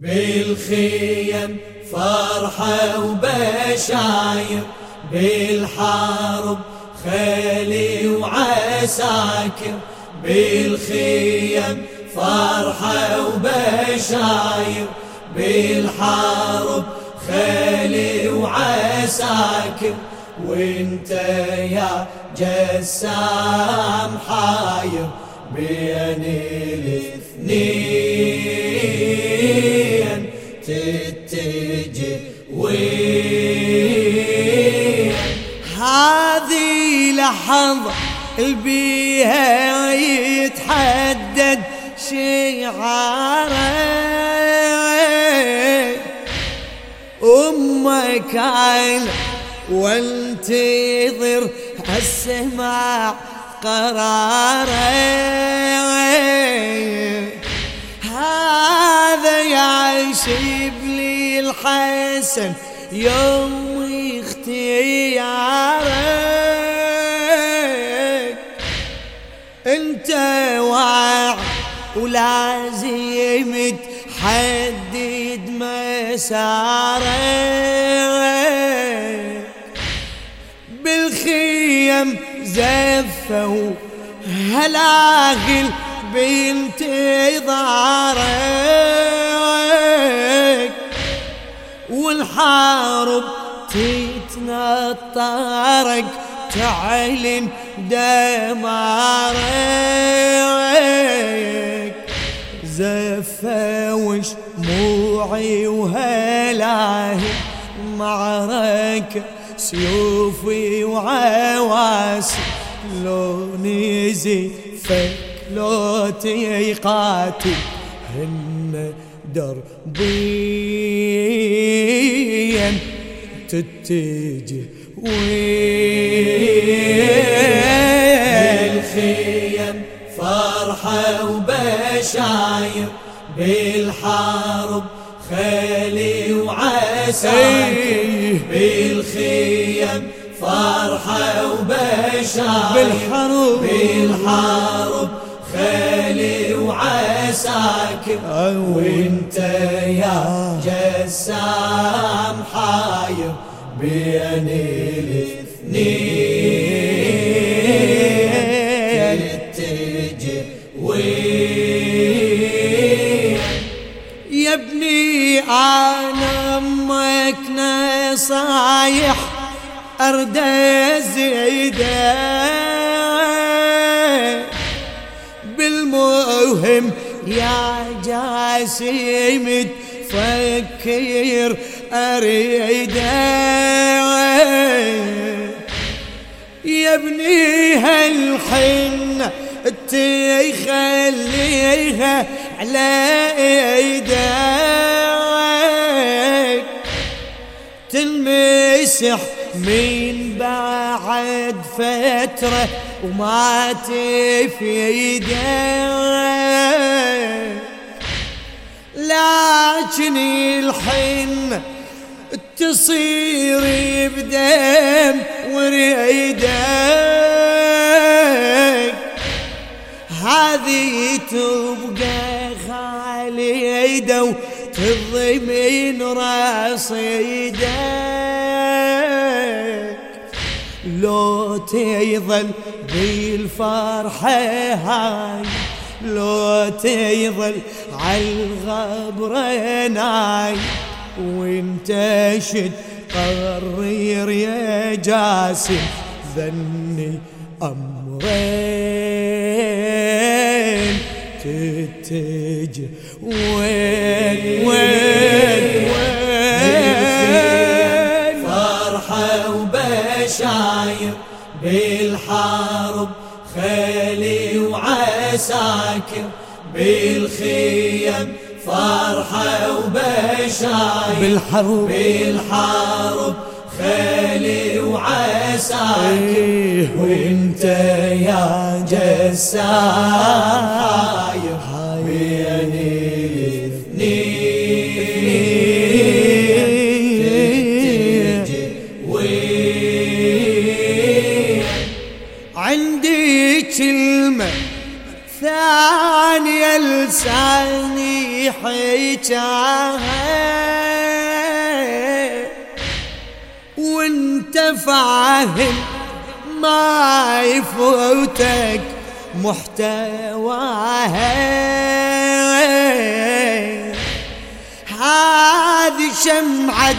بالخيم فرحة وبشاير بالحرب خيلي وعساكر. بالخيم فرحة وبشاير بالحرب خيلي وعساكر. وانت يا جسام حاير بين الاثنين تتجه وين؟ هذه لحظة البيها يتحدد شعارك أمك عينك وانتظر السماع. قرارك هذا يعشب لي الحسن يوم اختيارك. أنت واعي ولازم تحدد مسارك. بالخيم زفوا هلاقل بانتظارك والحارب تتنطرك تعلن دمارك. زفوا شموعي وهلاهي معركة سيوفي وعواسي لو نزي فك لو تيقاتي هن دربيا تتجه وين بالخيم فرحة وبشاير بالحرب خيلي وعساكر بالخيم فرحة وبشاير بالحرب بالحرب خيلي وعساكر وانت يا جسام حاير بين الاثنين. تتجه وين؟ يا ابني أنا أمك نصايح. ارد زيدة. بالمهم يا جاسم تفكر اريده يا ابني هالحنة تخليها على ايديك تنمسح من بعد فترة وما تفيدك لكن الحنة تصير بدم وريدك. هذه تبقى خالدة وتضمن رصيدك. لو تظل بالفرحة هاي لو تظل عالغبرة ناي. وانت شد قرير يا جاسم ذني أمرين وين وين وين وعساكر بالخيم فرحة وبشاير. بالحرب. بالحرب خيلي وعساكر إيه. وانت يا جسام. لساني حكاية وانت فاهم ما يفوتك محتواها هذه شمعة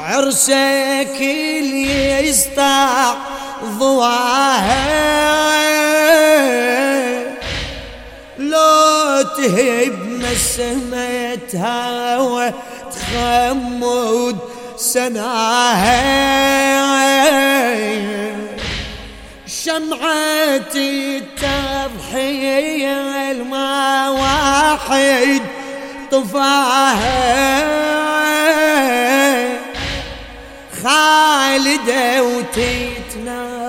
عرسك اللي يسطع ضواها لو تهب نسمة هوا تخمد سناها شمعة التضحية الما واحد طفاها. خالدة وتتنور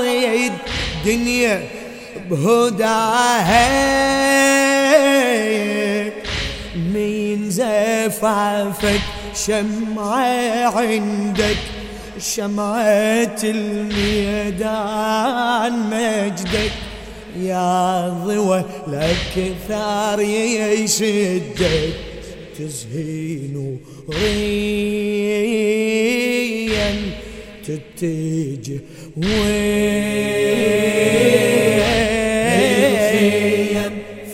الدنيا بهداها. زفافك شمعة عندك شمعة الميدان مجدك. يا ضوى لك ثار يشدك تزهين ريا تتجه وين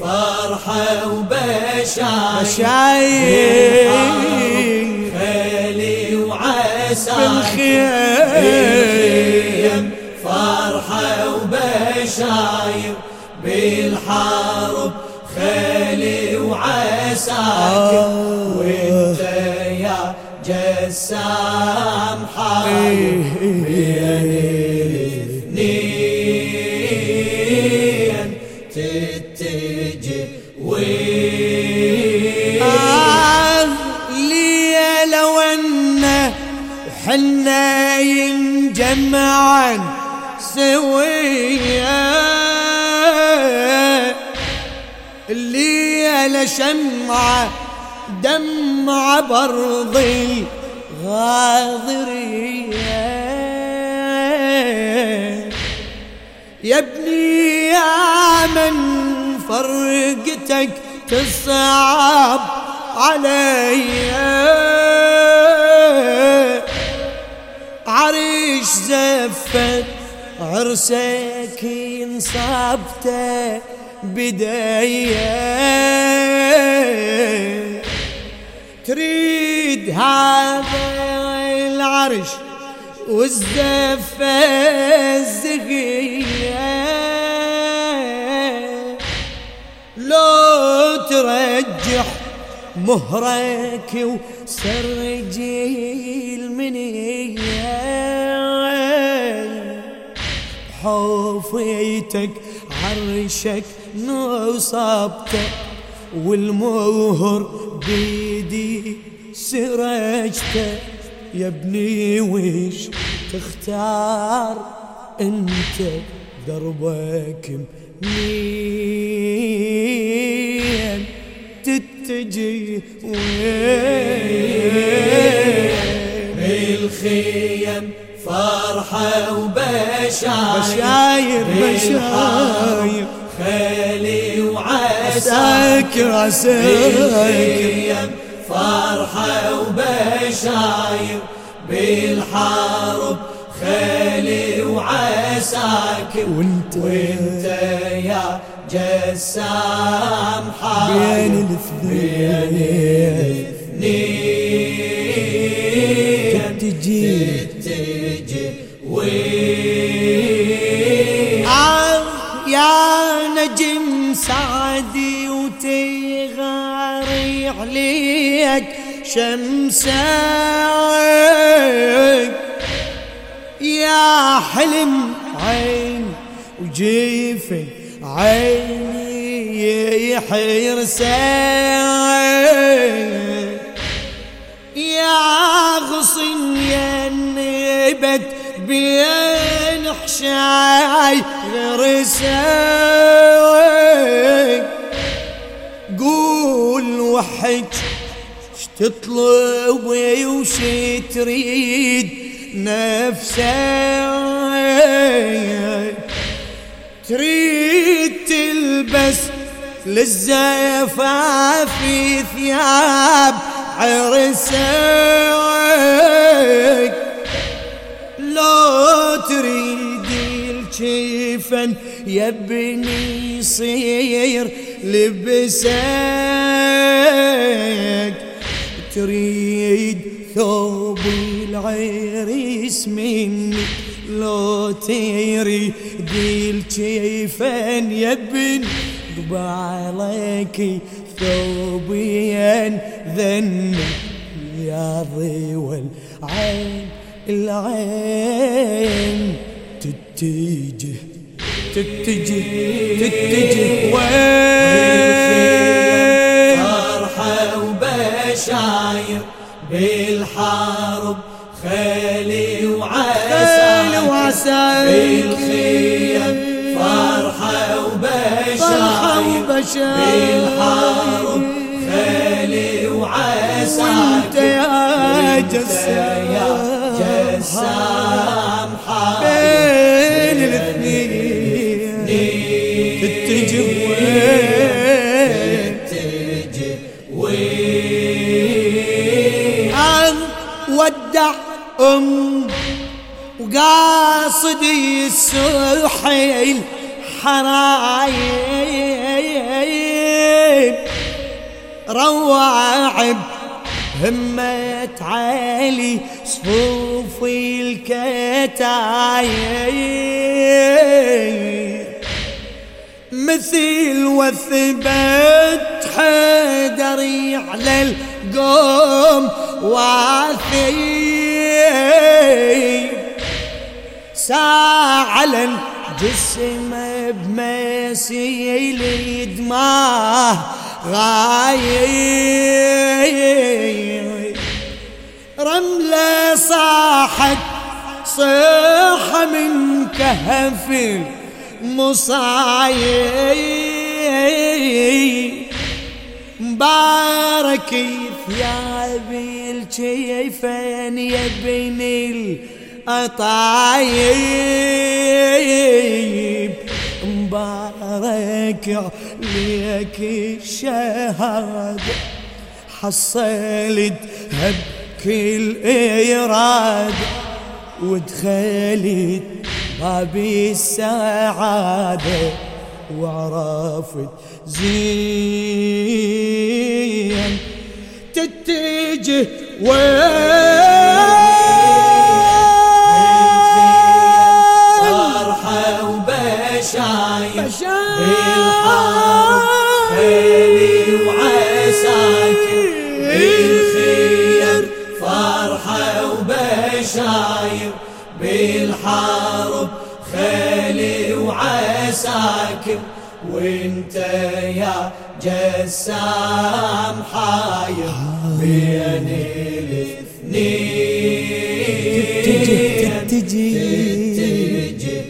فرحة وبشاير جسام بين الاثنين تتجه وين؟ آه لي لو أن حنا ينجمعا سويا. اللي لشمعة دمع برضي غاضرية يا ابني يا من فرقتك تصعب علي. عريش زفت عرسك انصابته بداية تريد هذا العرش والزفة الزغية. لو ترجح مهرك وسرجي المنية حوفيتك عرشك نصبته والمهر بيدي سرجته يا ابني وش تختار انت دربك منين؟ تتجي وين؟ بالخيم فرحة وبشاير. بشاير بشاير. خيلي عساكر. بالخيم فرحة وبشاير بالحرب خيلي وعساكر. وانت وانت يا جسام حاير بين الاثنين. تجي؟ تجي وين يا نجم سعدي. عليك شمسك. يا حلم عين وجيفن عيني يحرسك يا غصن يا نبت بين حشاي غرسك ش تطلب وش تريد نفسك. تريد تلبس للزفاف ثياب عرسك. لو تريد الجفن يا يصير لبسك. تريد ثوب العريس مني لو تريد يا ابني قبالك ثوبين ذن يا ضي العين العين تتجه تتجه تتجه. وين وانت يا جسام بين الاثنين. وين؟ وين؟ ودع أم وقاصد السحيل حرايب. رواعب همة علي صفوف الكتايب مثل وثبت حدري على القوم واثيب ساعة الجسم بمسيل دماه غايب. رملة صاحت صيح من كهف مصايب. مبارك ثياب الجيفين بني الأطايب. مبارك عليك الشهادة حصلت بكل إيراد ودخلت باب السعادة وعرفت زين تتجه وين خيلي وعساكب وانت يا جسام حاير. بين الاثنين تجي تجي تجي.